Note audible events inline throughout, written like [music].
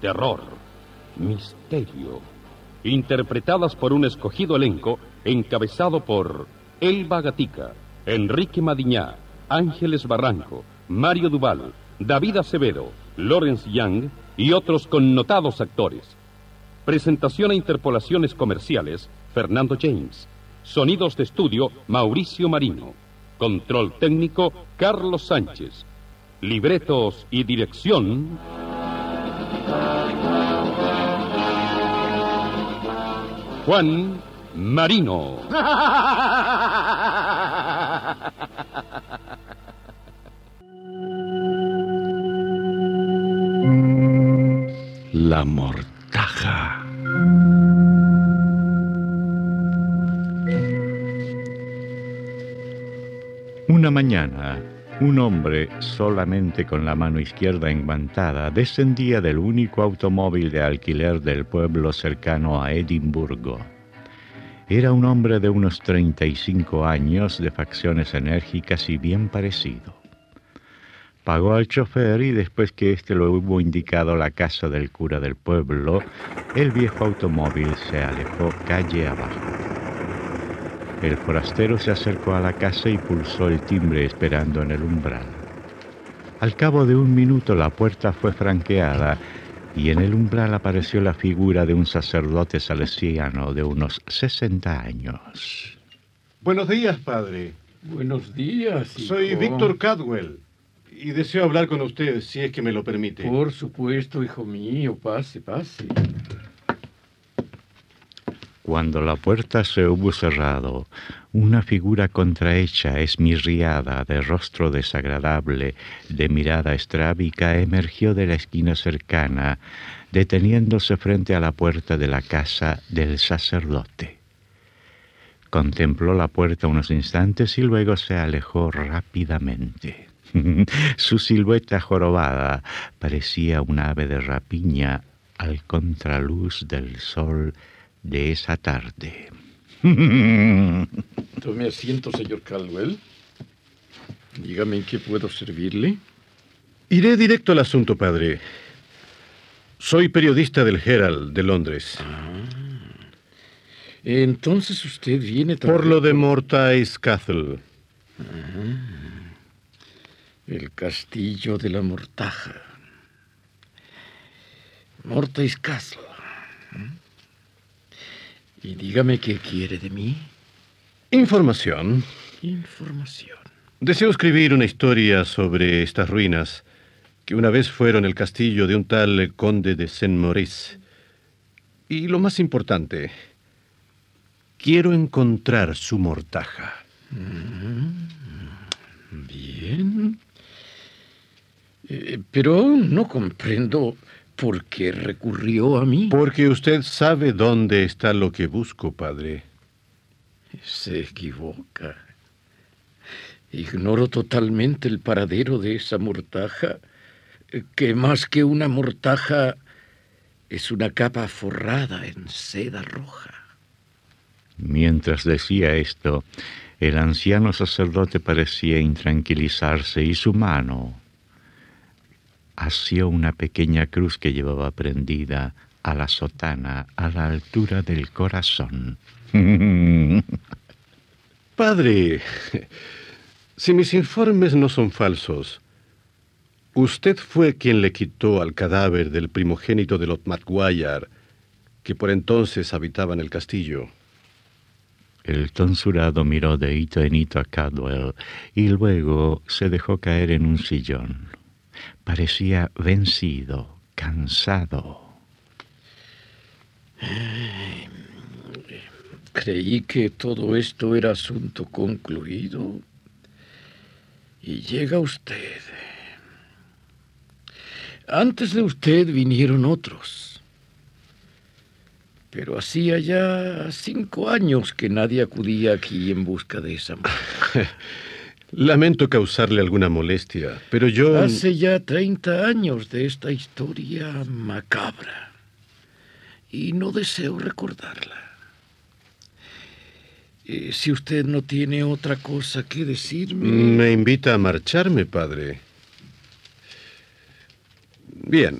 terror, misterio, interpretadas por un escogido elenco encabezado por Elba Gatica, Enrique Madiñá, Ángeles Barranco, Mario Duval, David Acevedo, Lawrence Young y otros connotados actores. Presentación e interpolaciones comerciales, Fernando James. Sonidos de estudio, Mauricio Marino. Control técnico, Carlos Sánchez. Libretos y dirección. Juan Marino. La mortaja. Una mañana, un hombre, solamente con la mano izquierda enguantada, descendía del único automóvil de alquiler del pueblo cercano a Edimburgo. Era un hombre de unos 35 años, de facciones enérgicas y bien parecido. Pagó al chofer y después que éste lo hubo indicado la casa del cura del pueblo, el viejo automóvil se alejó calle abajo. El forastero se acercó a la casa y pulsó el timbre esperando en el umbral. Al cabo de un minuto la puerta fue franqueada y en el umbral apareció la figura de un sacerdote salesiano de unos 60 años. Buenos días, padre. Buenos días. hijo. Soy Víctor Cadwell y deseo hablar con usted si es que me lo permite. Por supuesto, hijo mío, pase, pase. Cuando la puerta se hubo cerrado, una figura contrahecha, esmirriada, de rostro desagradable, de mirada estrábica, emergió de la esquina cercana, deteniéndose frente a la puerta de la casa del sacerdote. Contempló la puerta unos instantes y luego se alejó rápidamente. [laughs] Su silueta jorobada parecía un ave de rapiña al contraluz del sol de esa tarde. [laughs] Tome asiento, señor Caldwell. Dígame en qué puedo servirle. Iré directo al asunto, padre. Soy periodista del Herald de Londres. Entonces usted viene Por también- lo de Mortais Castle. El castillo de la mortaja. Mortais Castle. Y dígame qué quiere de mí. Información. Información. Deseo escribir una historia sobre estas ruinas que una vez fueron el castillo de un tal conde de Saint-Maurice. Y lo más importante, quiero encontrar su mortaja. Bien. Eh, pero aún no comprendo por qué recurrió a mí. Porque usted sabe dónde está lo que busco, padre. Se equivoca. Ignoro totalmente el paradero de esa mortaja, que más que una mortaja es una capa forrada en seda roja. Mientras decía esto, el anciano sacerdote parecía intranquilizarse y su mano asió una pequeña cruz que llevaba prendida a la sotana a la altura del corazón. [laughs] Padre, si mis informes no son falsos, usted fue quien le quitó al cadáver del primogénito de los Maguire, que por entonces habitaba en el castillo. El tonsurado miró de hito en hito a Cadwell y luego se dejó caer en un sillón. Parecía vencido, cansado. Creí que todo esto era asunto concluido. Y llega usted. Antes de usted vinieron otros. Pero hacía ya cinco años que nadie acudía aquí en busca de esa mujer. [laughs] Lamento causarle alguna molestia, pero yo... Hace ya 30 años de esta historia macabra. Y no deseo recordarla. Eh, si usted no tiene otra cosa que decirme... Me invita a marcharme, padre. Bien.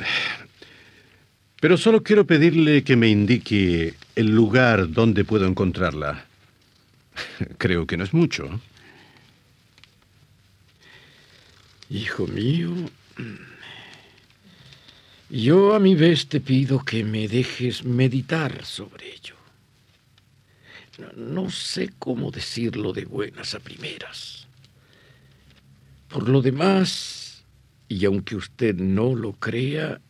Pero solo quiero pedirle que me indique el lugar donde puedo encontrarla. [laughs] Creo que no es mucho. Hijo mío, yo a mi vez te pido que me dejes meditar sobre ello. No sé cómo decirlo de buenas a primeras. Por lo demás, y aunque usted no lo crea,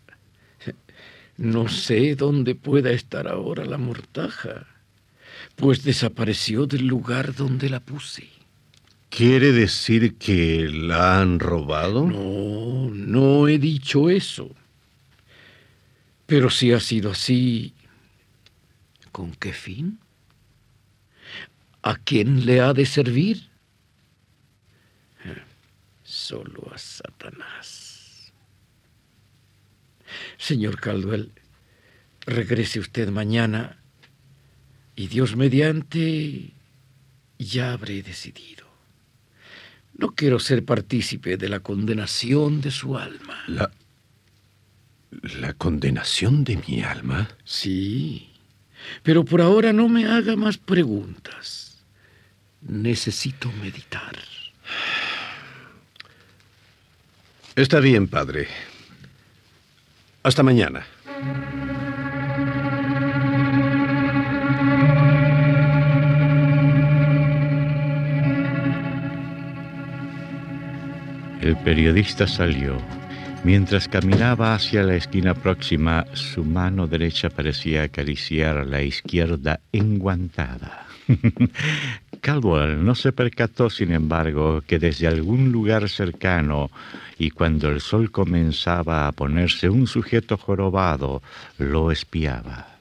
no sé dónde pueda estar ahora la mortaja, pues desapareció del lugar donde la puse. ¿Quiere decir que la han robado? No, no he dicho eso. Pero si ha sido así, ¿con qué fin? ¿A quién le ha de servir? Solo a Satanás. Señor Caldwell, regrese usted mañana y Dios mediante ya habré decidido. No quiero ser partícipe de la condenación de su alma. La... ¿La condenación de mi alma? Sí, pero por ahora no me haga más preguntas. Necesito meditar. Está bien, padre. Hasta mañana. El periodista salió. Mientras caminaba hacia la esquina próxima, su mano derecha parecía acariciar la izquierda enguantada. [laughs] Caldwell no se percató, sin embargo, que desde algún lugar cercano y cuando el sol comenzaba a ponerse un sujeto jorobado lo espiaba.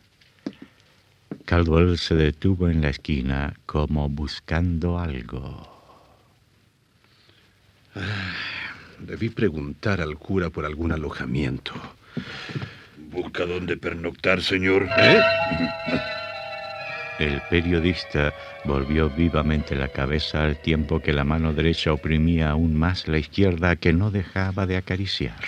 Caldwell se detuvo en la esquina como buscando algo. Ah, debí preguntar al cura por algún alojamiento. ¿Busca dónde pernoctar, señor? ¿Eh? El periodista volvió vivamente la cabeza al tiempo que la mano derecha oprimía aún más la izquierda que no dejaba de acariciar.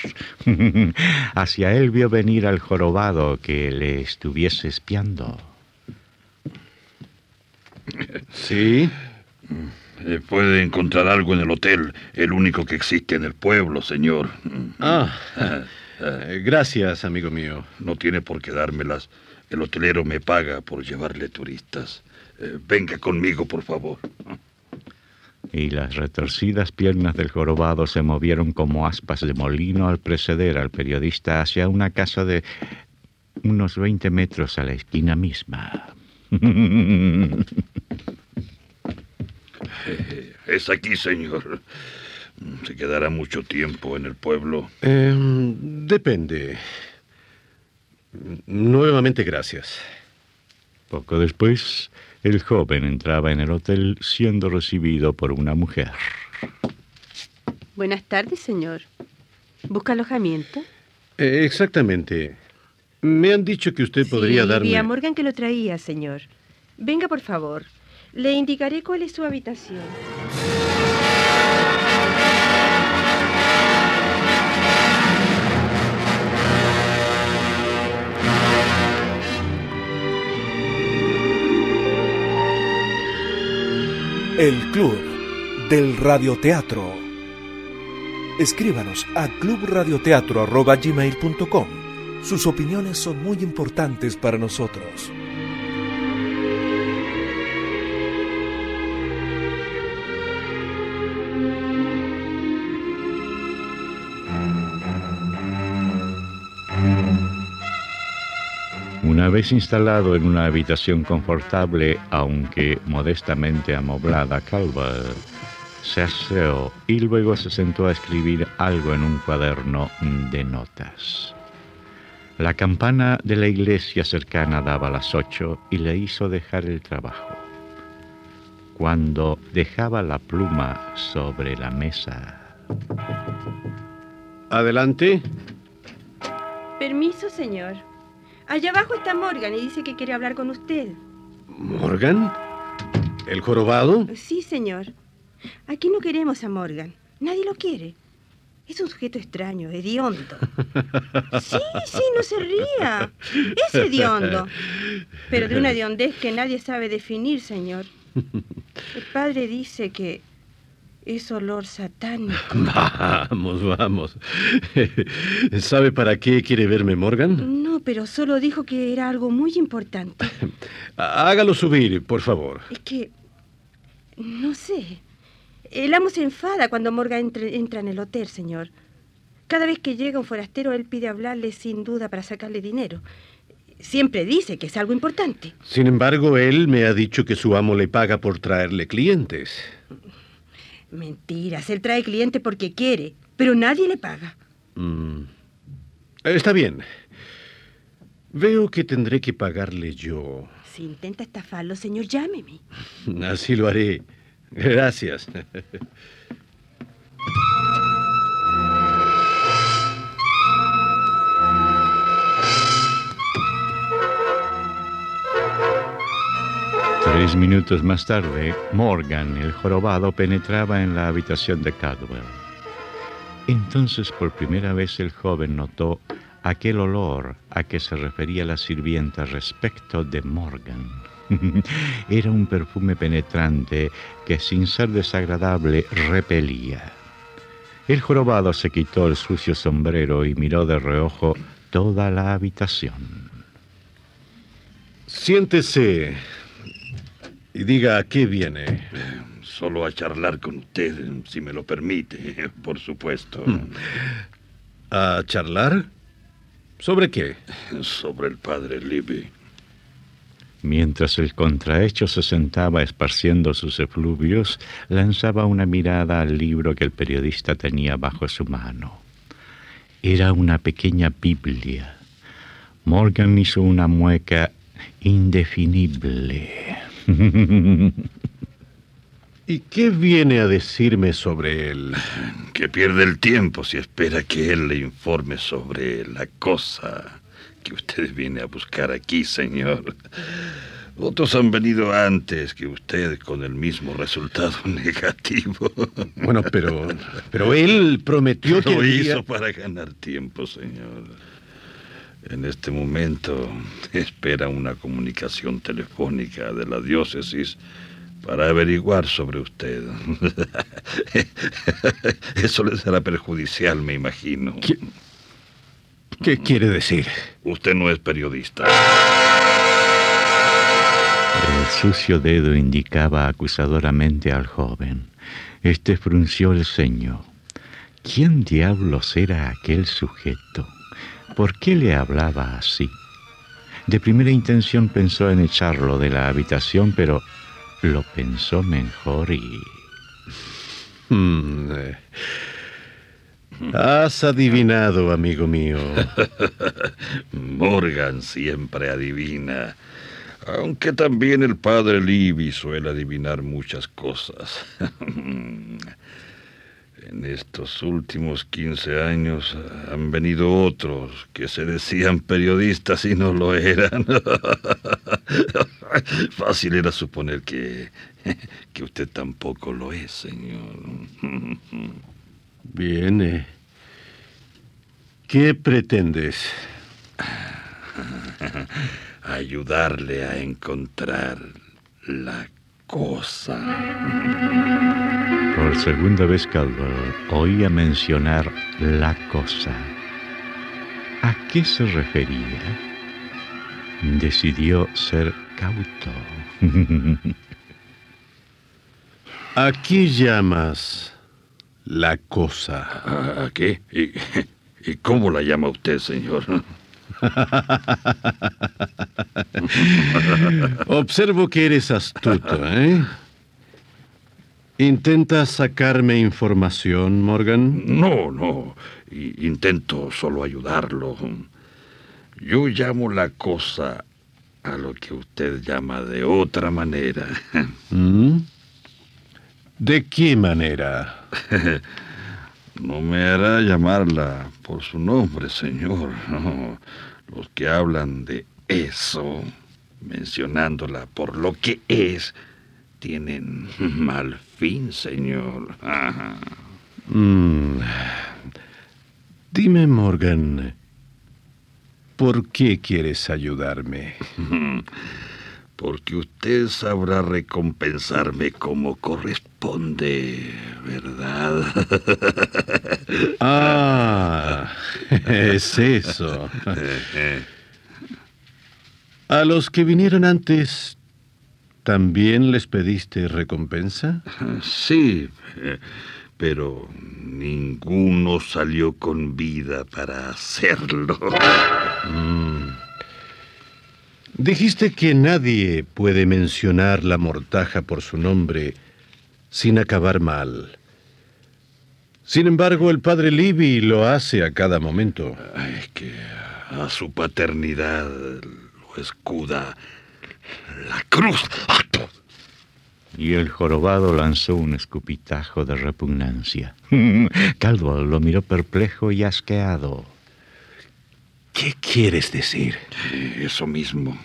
[laughs] Hacia él vio venir al jorobado que le estuviese espiando. ¿Sí? Eh, puede encontrar algo en el hotel, el único que existe en el pueblo, señor. Ah, [laughs] eh, gracias, amigo mío. No tiene por qué dármelas. El hotelero me paga por llevarle turistas. Eh, venga conmigo, por favor. Y las retorcidas piernas del jorobado se movieron como aspas de molino al preceder al periodista hacia una casa de unos 20 metros a la esquina misma. [laughs] [laughs] Es aquí, señor. ¿Se quedará mucho tiempo en el pueblo? Eh, depende. Nuevamente gracias. Poco después, el joven entraba en el hotel siendo recibido por una mujer. Buenas tardes, señor. ¿Busca alojamiento? Eh, exactamente. Me han dicho que usted podría sí, darme... Vi a Morgan que lo traía, señor. Venga, por favor. Le indicaré cuál es su habitación. El Club del Radioteatro. Escríbanos a clubradioteatro.gmail.com. Sus opiniones son muy importantes para nosotros. Una vez instalado en una habitación confortable, aunque modestamente amoblada, Calvert se aseó y luego se sentó a escribir algo en un cuaderno de notas. La campana de la iglesia cercana daba las ocho y le hizo dejar el trabajo. Cuando dejaba la pluma sobre la mesa. Adelante. Permiso, señor. Allá abajo está Morgan y dice que quiere hablar con usted. ¿Morgan? ¿El jorobado? Sí, señor. Aquí no queremos a Morgan. Nadie lo quiere. Es un sujeto extraño, hediondo. [laughs] Sí, sí, no se ría. Es hediondo. Pero de una [laughs] hediondez que nadie sabe definir, señor. El padre dice que es olor satánico. [laughs] Vamos, vamos. [laughs] ¿Sabe para qué quiere verme, Morgan? No, pero solo dijo que era algo muy importante. [laughs] Hágalo subir, por favor. Es que... No sé. El amo se enfada cuando Morgan entre- entra en el hotel, señor. Cada vez que llega un forastero, él pide hablarle sin duda para sacarle dinero. Siempre dice que es algo importante. Sin embargo, él me ha dicho que su amo le paga por traerle clientes. Mentiras, él trae cliente porque quiere, pero nadie le paga. Mm. Está bien. Veo que tendré que pagarle yo. Si intenta estafarlo, señor, llámeme. Así lo haré. Gracias. Tres minutos más tarde, Morgan, el jorobado, penetraba en la habitación de Cadwell. Entonces, por primera vez, el joven notó aquel olor a que se refería la sirvienta respecto de Morgan. [laughs] Era un perfume penetrante que, sin ser desagradable, repelía. El jorobado se quitó el sucio sombrero y miró de reojo toda la habitación. Siéntese y diga a qué viene. Solo a charlar con usted, si me lo permite, [laughs] por supuesto. ¿A charlar? ¿Sobre qué? Sobre el padre Libby. Mientras el contrahecho se sentaba esparciendo sus efluvios, lanzaba una mirada al libro que el periodista tenía bajo su mano. Era una pequeña Biblia. Morgan hizo una mueca indefinible. [laughs] ¿Y qué viene a decirme sobre él? Que pierde el tiempo si espera que él le informe sobre la cosa que usted viene a buscar aquí, señor. Otros han venido antes que usted con el mismo resultado [laughs] negativo. Bueno, pero, pero él prometió [laughs] que Lo hizo para ganar tiempo, señor. En este momento [laughs] espera una comunicación telefónica de la diócesis para averiguar sobre usted. [laughs] Eso le será perjudicial, me imagino. ¿Qué, qué quiere decir? Usted no es periodista. El sucio dedo indicaba acusadoramente al joven. Este frunció el ceño. ¿Quién diablos era aquel sujeto? ¿Por qué le hablaba así? De primera intención pensó en echarlo de la habitación, pero lo pensó mejor y... Hmm, eh. Has adivinado, amigo mío. [laughs] Morgan siempre adivina. Aunque también el padre Libby suele adivinar muchas cosas. [laughs] En estos últimos 15 años han venido otros que se decían periodistas y no lo eran. [laughs] Fácil era suponer que, [laughs] que usted tampoco lo es, señor. Bien. eh. ¿Qué pretendes? [laughs] Ayudarle a encontrar la cosa. Por segunda vez Caldwell oía mencionar la cosa. ¿A qué se refería? Decidió ser cauto. [laughs] ¿A qué llamas la cosa? ¿A a qué? ¿Y, y cómo la llama usted, señor? [laughs] Observo que eres astuto, ¿eh? ¿Intentas sacarme información, Morgan? No, no. Intento solo ayudarlo. Yo llamo la cosa a lo que usted llama de otra manera. [laughs] ¿Mm? ¿De qué manera? [laughs] No me hará llamarla por su nombre, señor. No. Los que hablan de eso, mencionándola por lo que es, tienen [laughs] mal fin, señor. Ajá. Mm, Dime, Morgan, ¿por qué quieres ayudarme? [laughs] Porque usted sabrá recompensarme como corresponde, ¿verdad? [laughs] Ah, [laughs] es eso. ¿A los que vinieron antes también les pediste recompensa? Sí, pero ninguno salió con vida para hacerlo. Mm. Dijiste que nadie puede mencionar la mortaja por su nombre sin acabar mal. Sin embargo, el padre Libby lo hace a cada momento. Es que a su paternidad lo escuda la cruz. Y el jorobado lanzó un escupitajo de repugnancia. [laughs] Caldwell lo miró perplejo y asqueado. ¿Qué quieres decir? Eso mismo.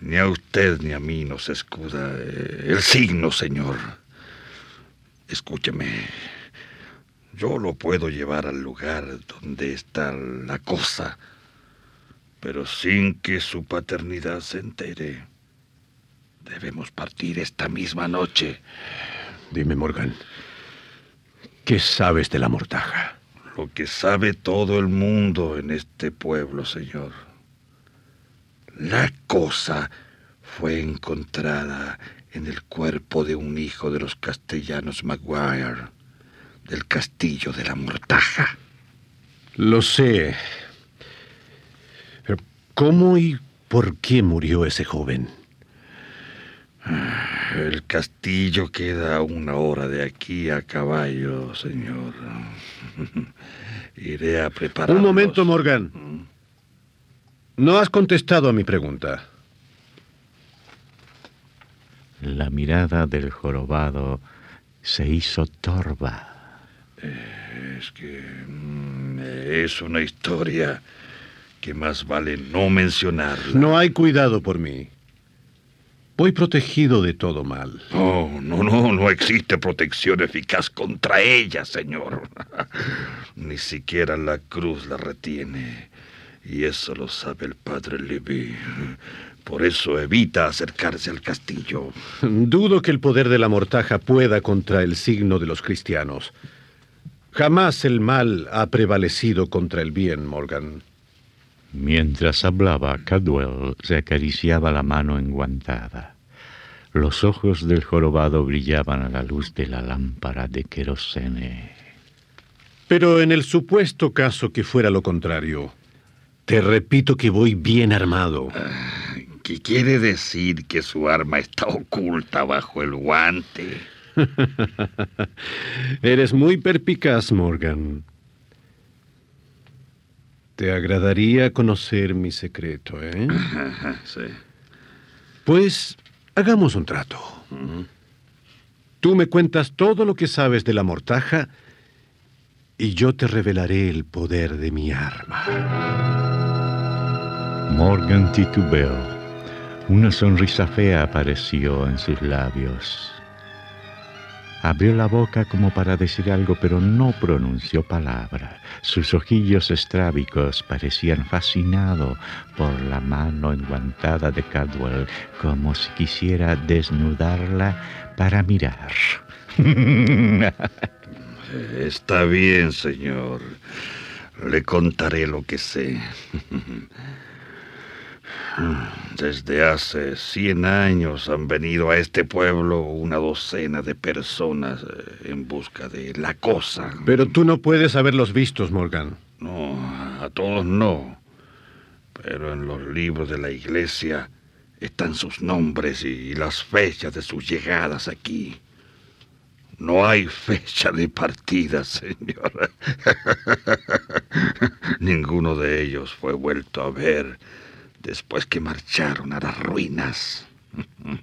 Ni a usted ni a mí nos escuda eh, el signo, señor. Escúcheme. Yo lo puedo llevar al lugar donde está la cosa, pero sin que su paternidad se entere. Debemos partir esta misma noche. Dime, Morgan, ¿qué sabes de la mortaja? Lo que sabe todo el mundo en este pueblo, señor. La cosa fue encontrada en el cuerpo de un hijo de los castellanos Maguire, del castillo de la Mortaja. Lo sé. Pero ¿cómo y por qué murió ese joven? El castillo queda a una hora de aquí a caballo, señor. [laughs] Iré a preparar. Un momento, Morgan. No has contestado a mi pregunta. La mirada del jorobado se hizo torva. Es que mm, es una historia que más vale no mencionarla. No hay cuidado por mí. Voy protegido de todo mal. No, no, no, no existe protección eficaz contra ella, señor. [laughs] Ni siquiera la cruz la retiene. Y eso lo sabe el padre Levy. Por eso evita acercarse al castillo. Dudo que el poder de la mortaja pueda contra el signo de los cristianos. Jamás el mal ha prevalecido contra el bien, Morgan. Mientras hablaba, Cadwell se acariciaba la mano enguantada. Los ojos del jorobado brillaban a la luz de la lámpara de querosene. Pero en el supuesto caso que fuera lo contrario, te repito que voy bien armado. ¿Qué quiere decir que su arma está oculta bajo el guante? [laughs] Eres muy perpicaz, Morgan. Te agradaría conocer mi secreto, ¿eh? [clears throat] sí. Pues hagamos un trato. Tú me cuentas todo lo que sabes de la mortaja y yo te revelaré el poder de mi arma. Morgan titubeó. Una sonrisa fea apareció en sus labios. Abrió la boca como para decir algo, pero no pronunció palabra. Sus ojillos estrábicos parecían fascinados por la mano enguantada de Cadwell, como si quisiera desnudarla para mirar. [laughs] Está bien, señor. Le contaré lo que sé. Desde hace cien años han venido a este pueblo una docena de personas eh, en busca de la cosa. Pero tú no puedes haberlos vistos, Morgan. No, a todos no. Pero en los libros de la iglesia están sus nombres y las fechas de sus llegadas aquí. No hay fecha de partida, señor. [laughs] Ninguno de ellos fue vuelto a ver después que marcharon a las ruinas. [laughs]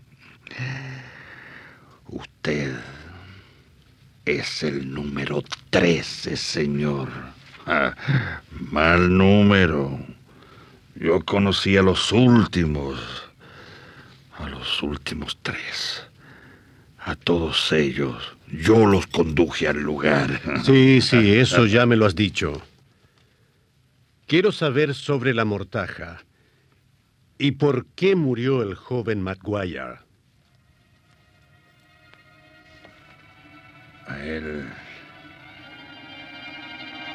Usted es el número 13, señor. [laughs] Mal número. Yo conocí a los últimos, a los últimos tres. A todos ellos, yo los conduje al lugar. [laughs] Sí, sí, eso ya me lo has dicho. Quiero saber sobre la mortaja. ¿Y por qué murió el joven Maguire? A él.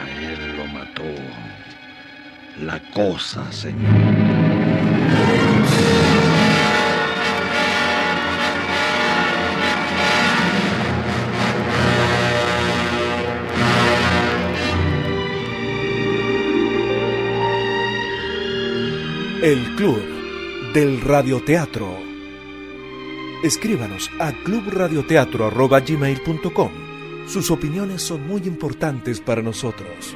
A él lo mató. La cosa, señor. El Club del Radioteatro. Escríbanos a clubradioteatro.gmail.com. Sus opiniones son muy importantes para nosotros.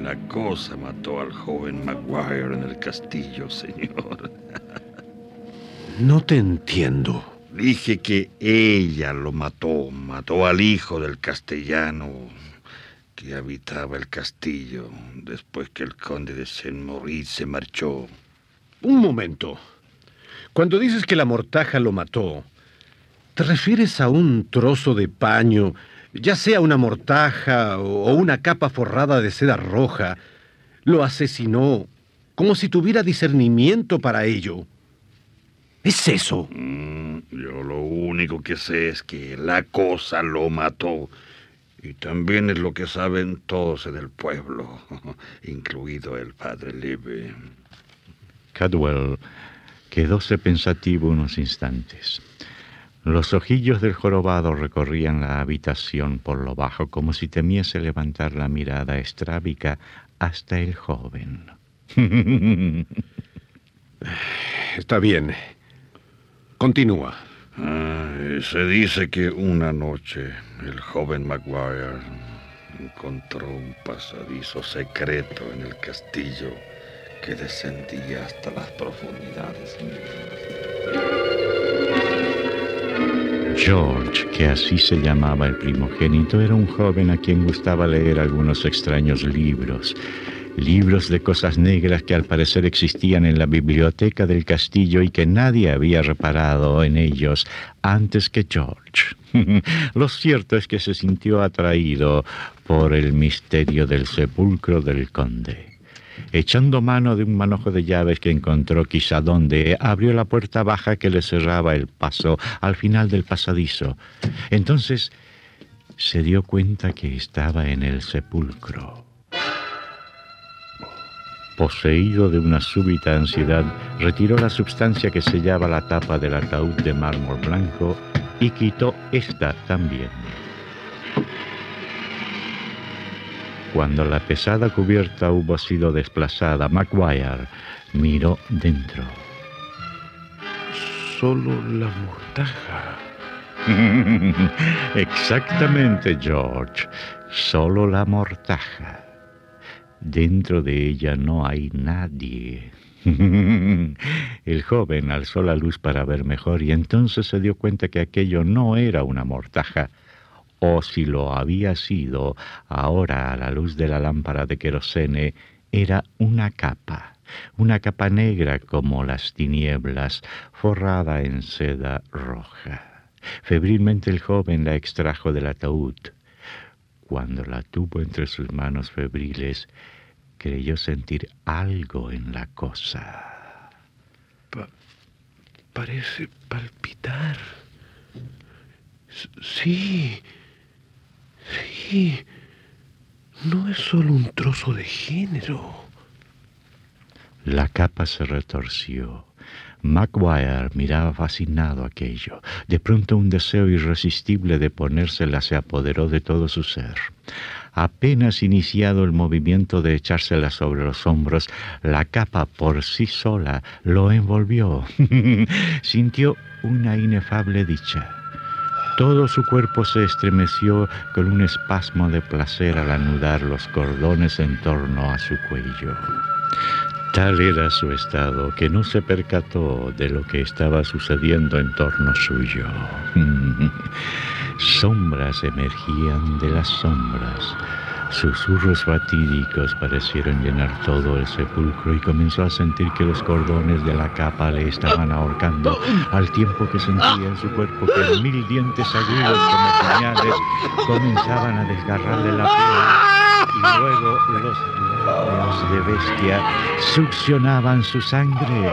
La cosa mató al joven Maguire en el castillo, señor. No te entiendo. Dije que ella lo mató, mató al hijo del castellano que habitaba el castillo después que el conde de Saint-Maurice se marchó. Un momento. Cuando dices que la mortaja lo mató, ¿te refieres a un trozo de paño, ya sea una mortaja o una capa forrada de seda roja? Lo asesinó como si tuviera discernimiento para ello. ¿Es eso? Mm, yo lo único que sé es que la cosa lo mató. Y también es lo que saben todos en el pueblo, [laughs] incluido el padre Libby. Cadwell quedóse pensativo unos instantes. Los ojillos del jorobado recorrían la habitación por lo bajo como si temiese levantar la mirada estrábica hasta el joven. [laughs] Está bien. Continúa. Se dice que una noche el joven Maguire encontró un pasadizo secreto en el castillo que descendía hasta las profundidades. George, que así se llamaba el primogénito, era un joven a quien gustaba leer algunos extraños libros. Libros de cosas negras que al parecer existían en la biblioteca del castillo y que nadie había reparado en ellos antes que George. [laughs] Lo cierto es que se sintió atraído por el misterio del sepulcro del conde. Echando mano de un manojo de llaves que encontró quizá donde, abrió la puerta baja que le cerraba el paso al final del pasadizo. Entonces se dio cuenta que estaba en el sepulcro. Poseído de una súbita ansiedad, retiró la sustancia que sellaba la tapa del ataúd de mármol blanco y quitó esta también. Cuando la pesada cubierta hubo sido desplazada, Maguire miró dentro. Solo la mortaja. [laughs] Exactamente, George. Solo la mortaja. Dentro de ella no hay nadie. [laughs] El joven alzó la luz para ver mejor y entonces se dio cuenta que aquello no era una mortaja, o si lo había sido, ahora a la luz de la lámpara de querosene, era una capa, una capa negra como las tinieblas, forrada en seda roja. Febrilmente el joven la extrajo del ataúd. Cuando la tuvo entre sus manos febriles, creyó sentir algo en la cosa. Pa parece palpitar. S sí. Sí. No es solo un trozo de género. La capa se retorció. Maguire miraba fascinado aquello. De pronto un deseo irresistible de ponérsela se apoderó de todo su ser. Apenas iniciado el movimiento de echársela sobre los hombros, la capa por sí sola lo envolvió. [laughs] Sintió una inefable dicha. Todo su cuerpo se estremeció con un espasmo de placer al anudar los cordones en torno a su cuello. Tal era su estado que no se percató de lo que estaba sucediendo en torno suyo. [laughs] Sombras emergían de las sombras. Susurros fatídicos parecieron llenar todo el sepulcro y comenzó a sentir que los cordones de la capa le estaban ahorcando, al tiempo que sentía en su cuerpo que mil dientes agudos como puñales comenzaban a desgarrarle la piel y luego los labios de bestia succionaban su sangre.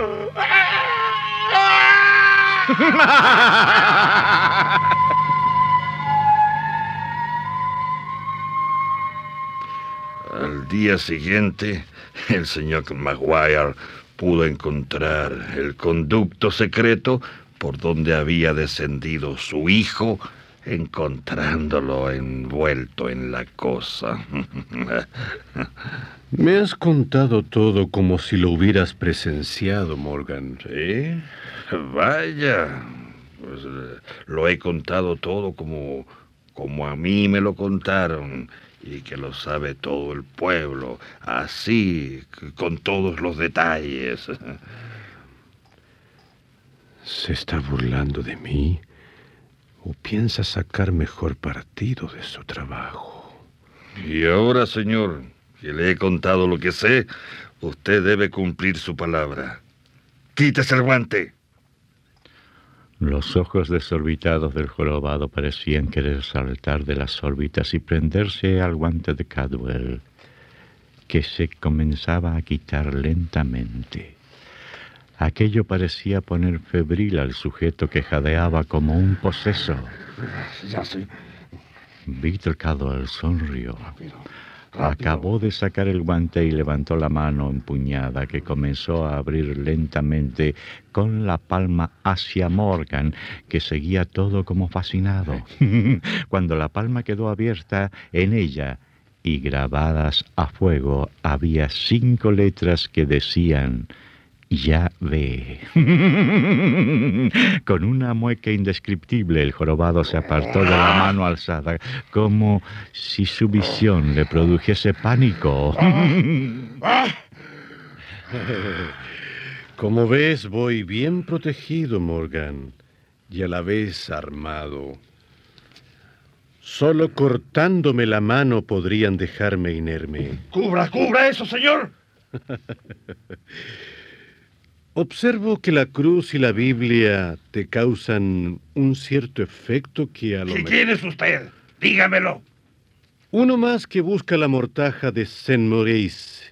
Al día siguiente, el señor Maguire pudo encontrar el conducto secreto por donde había descendido su hijo, encontrándolo envuelto en la cosa. [laughs] Me has contado todo como si lo hubieras presenciado, Morgan. ¿Sí? Vaya, pues eh, lo he contado todo como, como a mí me lo contaron y que lo sabe todo el pueblo, así, con todos los detalles. [laughs] ¿Se está burlando de mí? ¿O piensa sacar mejor partido de su trabajo? Y ahora, señor, que le he contado lo que sé, usted debe cumplir su palabra. Quítese el guante. Los ojos desorbitados del jorobado parecían querer saltar de las órbitas y prenderse al guante de Cadwell, que se comenzaba a quitar lentamente. Aquello parecía poner febril al sujeto que jadeaba como un poseso. Ya sé. Víctor Cadwell sonrió. Acabó de sacar el guante y levantó la mano empuñada que comenzó a abrir lentamente con la palma hacia Morgan, que seguía todo como fascinado. [laughs] Cuando la palma quedó abierta, en ella y grabadas a fuego había cinco letras que decían ya ve. [laughs] Con una mueca indescriptible el jorobado se apartó de la mano alzada, como si su visión le produjese pánico. [laughs] Como ves, voy bien protegido, Morgan, y a la vez armado. Solo cortándome la mano podrían dejarme inerme. ¡Cubra, cubra eso, señor! [laughs] Observo que la cruz y la Biblia te causan un cierto efecto que a lo mejor... es usted? Dígamelo. Uno más que busca la mortaja de Saint Maurice.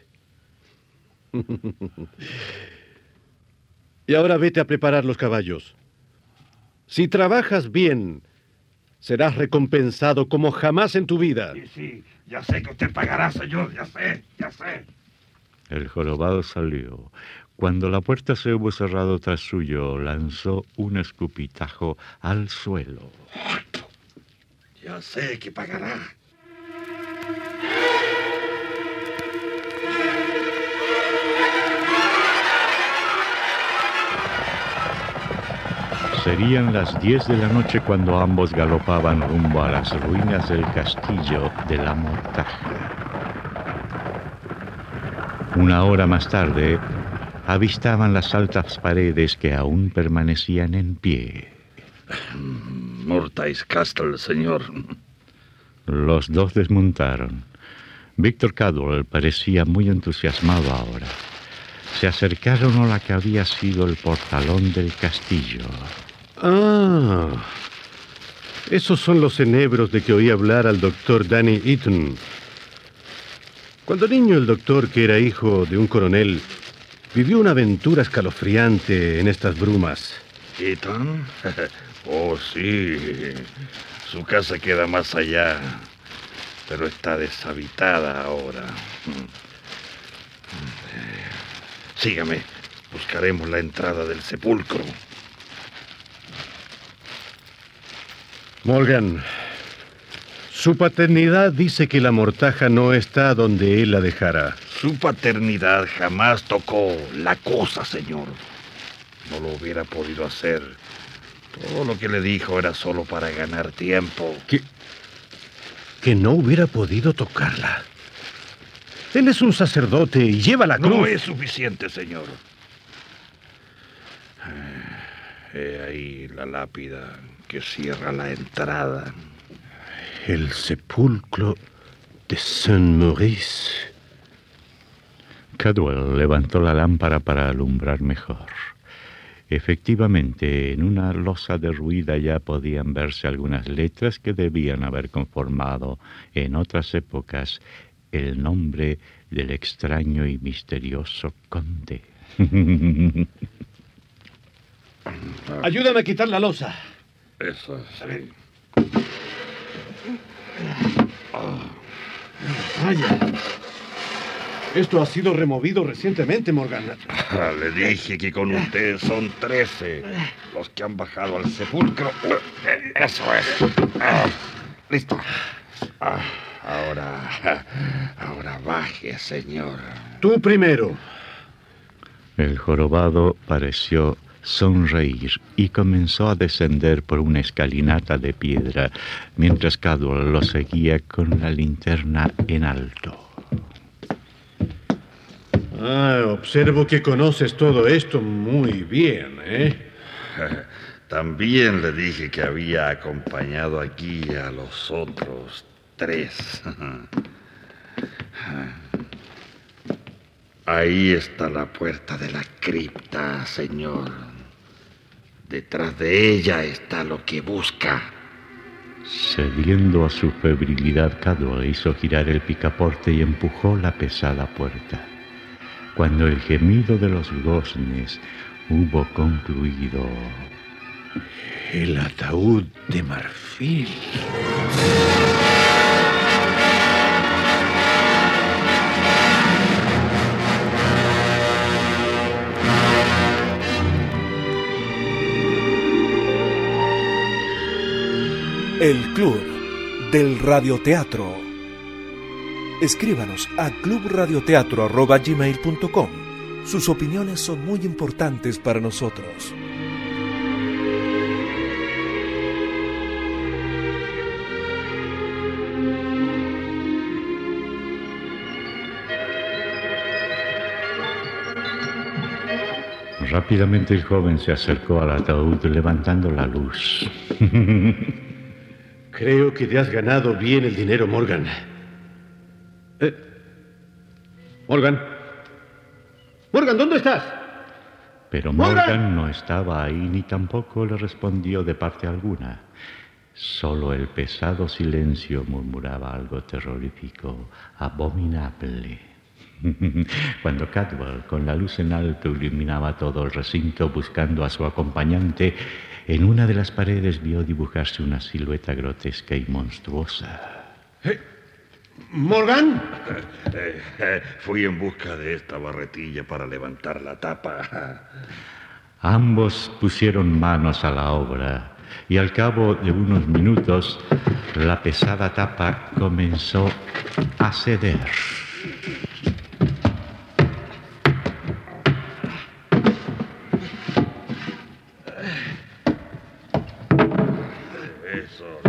[laughs] y ahora vete a preparar los caballos. Si trabajas bien, serás recompensado como jamás en tu vida. sí, ya sé que usted pagará, señor, ya sé, ya sé. El jorobado salió. Cuando la puerta se hubo cerrado tras suyo, lanzó un escupitajo al suelo. Ya sé que pagará. Serían las 10 de la noche cuando ambos galopaban rumbo a las ruinas del castillo de la Mortaja. Una hora más tarde, avistaban las altas paredes que aún permanecían en pie. Mortais Castle, señor. Los dos desmontaron. Víctor Cadwell parecía muy entusiasmado ahora. Se acercaron a la que había sido el portalón del castillo. Ah, esos son los enebros de que oí hablar al doctor Danny Eaton. Cuando niño el doctor, que era hijo de un coronel, vivió una aventura escalofriante en estas brumas. ¿Eaton? [laughs] Oh, sí. Su casa queda más allá, pero está deshabitada ahora. Sígame. Buscaremos la entrada del sepulcro. Morgan, su paternidad dice que la mortaja no está donde él la dejará. Su paternidad jamás tocó la cosa, señor. No lo hubiera podido hacer. Todo lo que le dijo era solo para ganar tiempo. Que, que no hubiera podido tocarla. Él es un sacerdote y lleva la cruz. No es suficiente, señor. He ahí la lápida que cierra la entrada. El sepulcro de Saint-Maurice. Cadwell levantó la lámpara para alumbrar mejor. Efectivamente, en una losa derruida ya podían verse algunas letras que debían haber conformado en otras épocas el nombre del extraño y misterioso conde. [laughs] Ayúdame a quitar la losa. Eso. sí. Vaya. Esto ha sido removido recientemente, Morgan. Ah, le dije que con usted son trece los que han bajado al sepulcro. Eso es. Ah, listo. Ah, ahora, ahora baje, señor. Tú primero. El jorobado pareció sonreír y comenzó a descender por una escalinata de piedra, mientras Cadwell lo seguía con la linterna en alto. Ah, observo que conoces todo esto muy bien, ¿eh? [laughs] También le dije que había acompañado aquí a los otros tres. [laughs] Ahí está la puerta de la cripta, señor. Detrás de ella está lo que busca. Cediendo a su febrilidad, Cadwell hizo girar el picaporte y empujó la pesada puerta. Cuando el gemido de los goznes hubo concluido, El ataúd de marfil. El Club del Radioteatro. Escríbanos a clubradioteatro.gmail.com. Sus opiniones son muy importantes para nosotros. rápidamente el joven se acercó al ataúd levantando la luz. [laughs] Creo que te has ganado bien el dinero, Morgan. Eh, Morgan. Morgan, ¿dónde estás? Pero ¡Morgan! Morgan no estaba ahí ni tampoco le respondió de parte alguna. Solo el pesado silencio murmuraba algo terrorífico, abominable. [laughs] Cuando Cadwell, con la luz en alto, iluminaba todo el recinto buscando a su acompañante, en una de las paredes vio dibujarse una silueta grotesca y monstruosa. ¿Morgan? [laughs] Eh, eh, fui en busca de esta barretilla para levantar la tapa. [laughs] Ambos pusieron manos a la obra y al cabo de unos minutos la pesada tapa comenzó a ceder. Eso.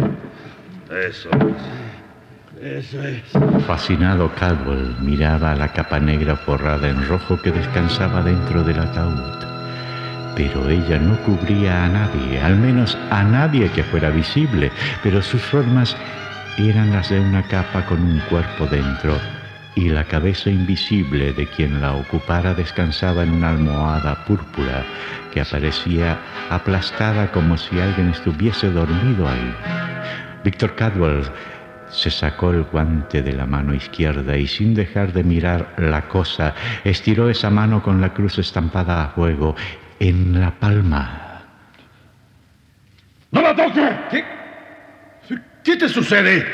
Eso. Eso es. Fascinado, Cadwell miraba la capa negra forrada en rojo que descansaba dentro del ataúd. Pero ella no cubría a nadie, al menos a nadie que fuera visible, pero sus formas eran las de una capa con un cuerpo dentro, y la cabeza invisible de quien la ocupara descansaba en una almohada púrpura que aparecía aplastada como si alguien estuviese dormido ahí. Víctor Cadwell se sacó el guante de la mano izquierda y sin dejar de mirar la cosa, estiró esa mano con la cruz estampada a fuego en la palma. ¡No la toque! ¿Qué? ¿Qué te sucede?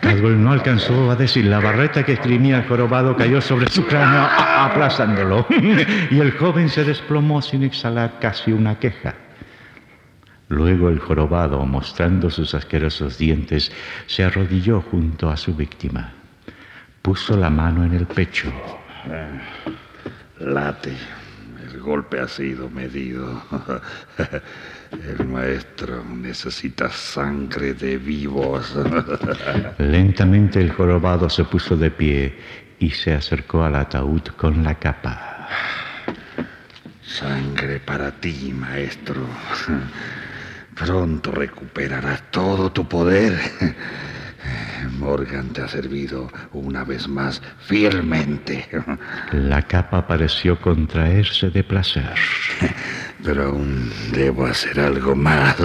Cadwell no alcanzó a decir. La barreta que exprimía el jorobado cayó sobre su cráneo, aplastándolo. [laughs] y el joven se desplomó sin exhalar casi una queja. Luego el jorobado, mostrando sus asquerosos dientes, se arrodilló junto a su víctima. Puso la mano en el pecho. Late. El golpe ha sido medido. [laughs] El maestro necesita sangre de vivos. [laughs] Lentamente el jorobado se puso de pie y se acercó al ataúd con la capa. Sangre para ti, maestro. Pronto recuperarás todo tu poder. Morgan te ha servido una vez más fielmente. La capa pareció contraerse de placer. Pero aún debo hacer algo más.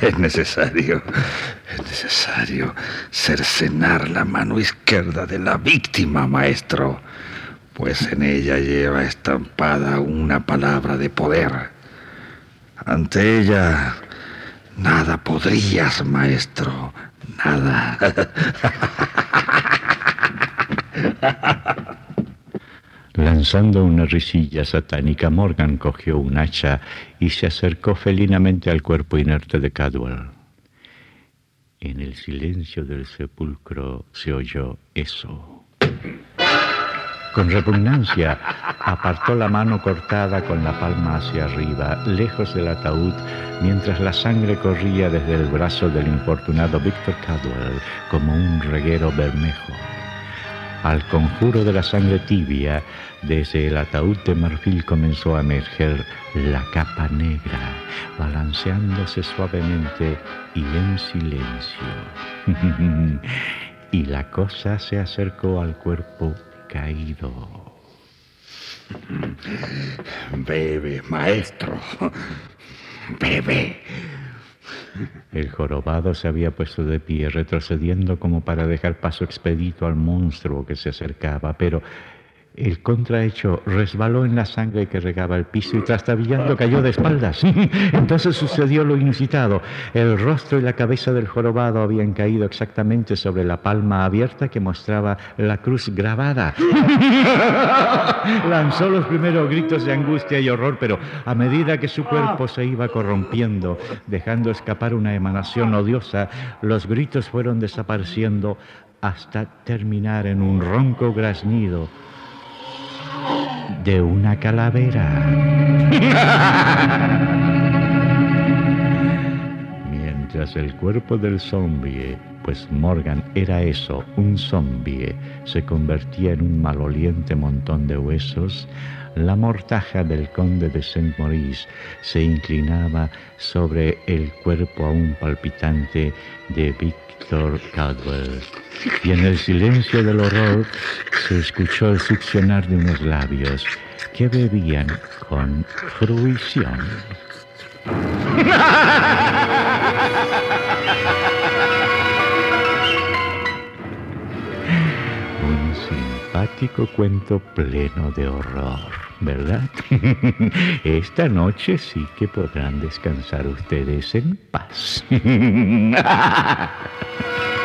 Es necesario, es necesario cercenar la mano izquierda de la víctima, maestro, pues en ella lleva estampada una palabra de poder. Ante ella, nada podrías, maestro, nada. [laughs] Lanzando una risilla satánica, Morgan cogió un hacha y se acercó felinamente al cuerpo inerte de Cadwell. En el silencio del sepulcro se oyó eso. Con repugnancia, apartó la mano cortada con la palma hacia arriba, lejos del ataúd, mientras la sangre corría desde el brazo del infortunado Victor Cadwell como un reguero bermejo. Al conjuro de la sangre tibia, desde el ataúd de marfil comenzó a emerger la capa negra, balanceándose suavemente y en silencio. [laughs] y la cosa se acercó al cuerpo caído. Bebe, maestro. Bebe. El jorobado se había puesto de pie, retrocediendo como para dejar paso expedito al monstruo que se acercaba, pero el contrahecho resbaló en la sangre que regaba el piso y trastabillando cayó de espaldas. [laughs] Entonces sucedió lo inusitado. El rostro y la cabeza del jorobado habían caído exactamente sobre la palma abierta que mostraba la cruz grabada. [laughs] Lanzó los primeros gritos de angustia y horror, pero a medida que su cuerpo se iba corrompiendo, dejando escapar una emanación odiosa, los gritos fueron desapareciendo hasta terminar en un ronco graznido de una calavera. [laughs] Mientras el cuerpo del zombie, pues Morgan era eso, un zombie, se convertía en un maloliente montón de huesos, la mortaja del conde de Saint Maurice se inclinaba sobre el cuerpo aún palpitante de Victor Cadwell. Y en el silencio del horror se escuchó el succionar de unos labios que bebían con fruición. [laughs] Un simpático cuento pleno de horror, ¿verdad? [laughs] Esta noche sí que podrán descansar ustedes en paz. [laughs]